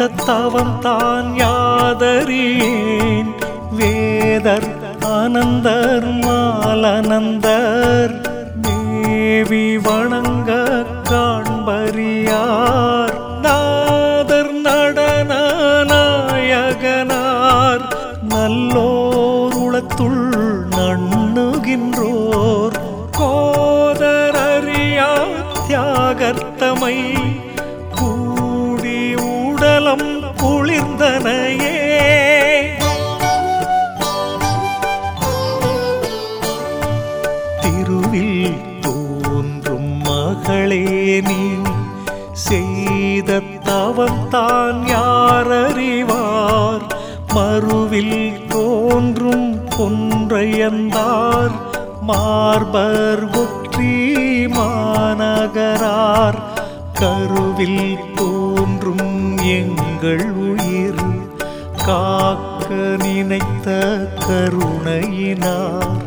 வாய்த்த தான் யாதறியேன் வேதர் ஆனந்தர் மாலனந்தர் தேவி வணங்க செய்த தவம் தான் யாரறிவார்? மறுவில் தோன்றும் கொன்றையந்தார் மார்பர் ஒற்றி மாநகரார். கருவில் தோன்றும் எங்கள் உயிர். காக்க நினைத்த கருணையினார்.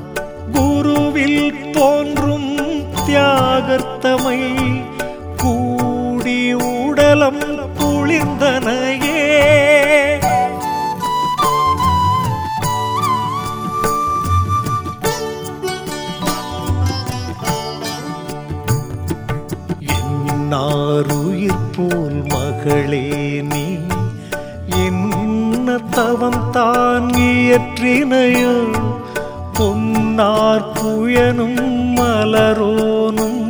குருவில் தோன்றும் தியாகத்தமை. நாருயிர் போல் மகளே நீ என்ன தவம் தான் இயற்றினையோ பொன்னார் புயனும் மலரோனும்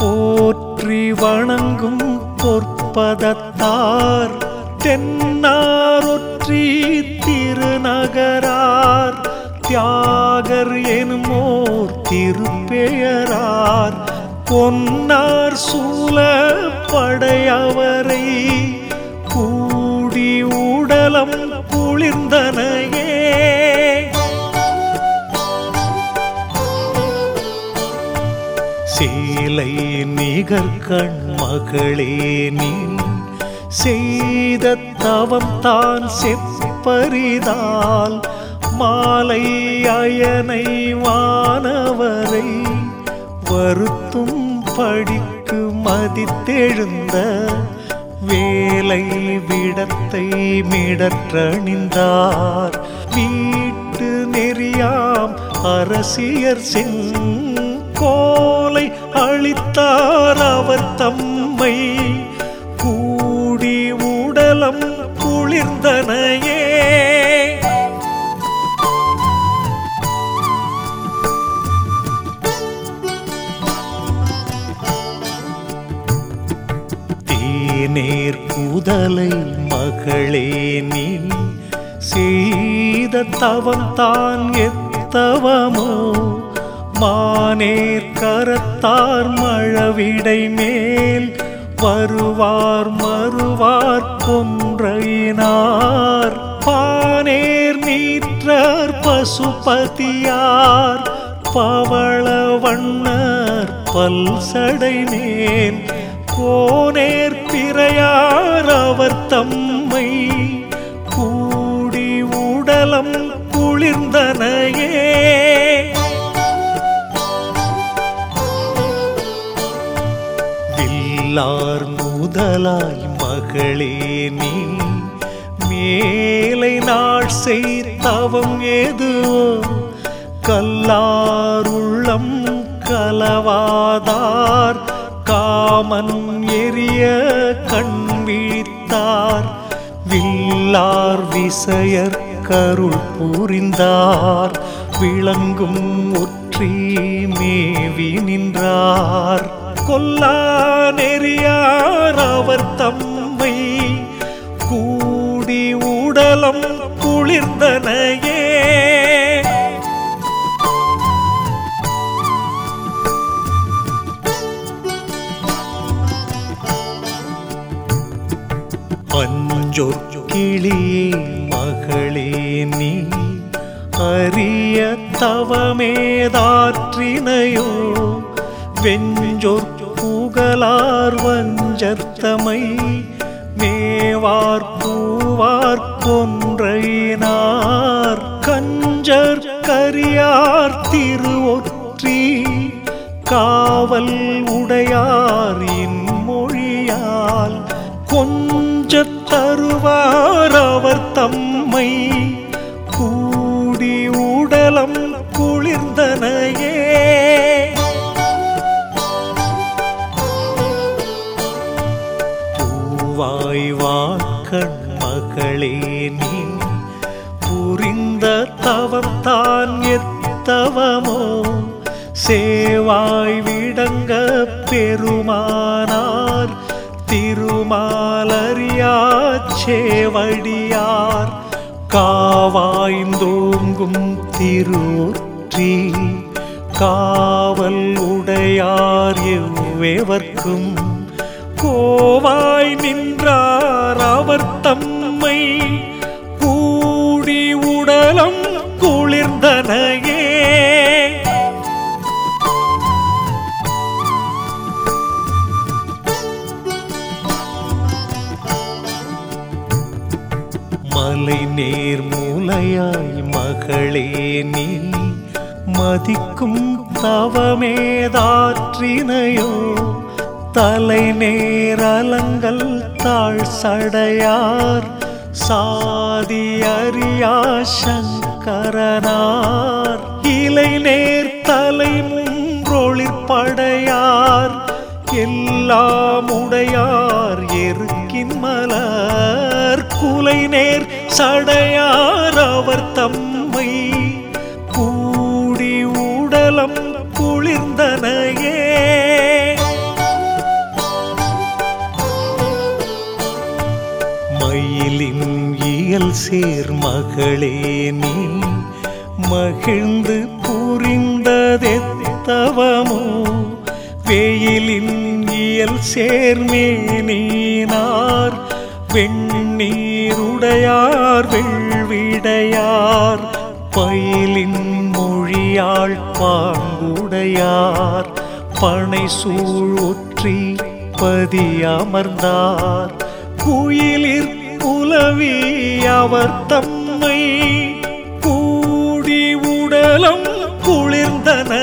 போற்றி வணங்கும் பொற்பதத்தார் தென்னாரொற்றி திருநகரார் தியாகர் எனுமோர் திருப்பெயரார். பொன்னார் சூழ படையவரை கூடி உடலம் குளிர்ந்தனையே. சீலை நிகர் கண் மகளே நீ செய்த தவம் தான் செப்பரிதால். மாலை அயனை வானவரை வருத்தும் படிக்கு மதித்தெழுந்த வேலை விடத்தை மிடற்றணிந்தார். வீட்டு நெறியாம் அரசியர் செங்கோலை அளித்தார் அவர் தம்மை. கூடி உடலம் குளிர்ந்தனையே தேநேர் குதலை மகளே நீ செய்த தவம் தான் எத்தவமோ? மானேர் கரத்தார் மழவிடை மேல் வருவார் மறுவார் கொன்றையினார். பானேர் நீற்றார் பசுபதியார் பவள வண்ணர் பல் சடை மேல் கோனேர் பிறையார் அவர் தம்மை கூடி உடலம் குளிர்ந்தனையே. வில்லார் முதலாய் மகளே நீ மேலை நாள் செய்தவம் ஏதுவோ கல்லாருள்ளம் கலவாதார் காமன் எரிய கண் விழித்தார். வில்லார் விசையர் கருள் புரிந்தார். விளங்கும் ஒற்றி மேவி நின்றார். கொல்லா நெறியார் அவர் தம்மை கூடி உடலம் குளிர்ந்தனையே அஞ்சொற் மகளே நீ அரிய தவமேதாற்றினையோ வெஞ்சொற் புகழார் வஞ்சர்த்தமை மேவார் பூவார் கொன்றையினார் கஞ்சர் கரியார் திருவொற்றி காவல் உடையார் அவர் தம்மை. கூடி உடலம் குளிர்ந்தனையே. பூவாய் வாக்கண் மகளே நீ புரிந்த தவம் தான் எத்தவமோ. சேவாய் விடங்க பெருமானார் திருமாலறியா சேவடியார் காவாய்ந்தோங்கும் திருற்றி காவல் உடையார் எவ்வேவர்க்கும் கோவாய் நின்றார் அவர் தம்மை. கூடி உடலம் மகளே நீ மதிக்கும் தவமேதாற்றினையோ தலை நேரலங்கள் தாழ் சடையார் சாதி அறியா சங்கரனார் இலை நேர் தலை முன்றொளிர்படையார் எல்லாம் உடையார் எருக்கின் மலர் குலை நேர் சடையார் சீர் மகளே நீ மகிழ்ந்து புரிந்ததெத்தவமோ? வெயிலின் இயல் சேர்மேனீனார் வெண்ணீருடையார் வெள்விடையார் பயிலின் மொழியாள் பாங்குடையார் பனை சூழ் ஒற்றி பதியமர்ந்தார் குயிலிற் புலவி அவர் தம்மை கூடி உடலம் குளிர்ந்தன.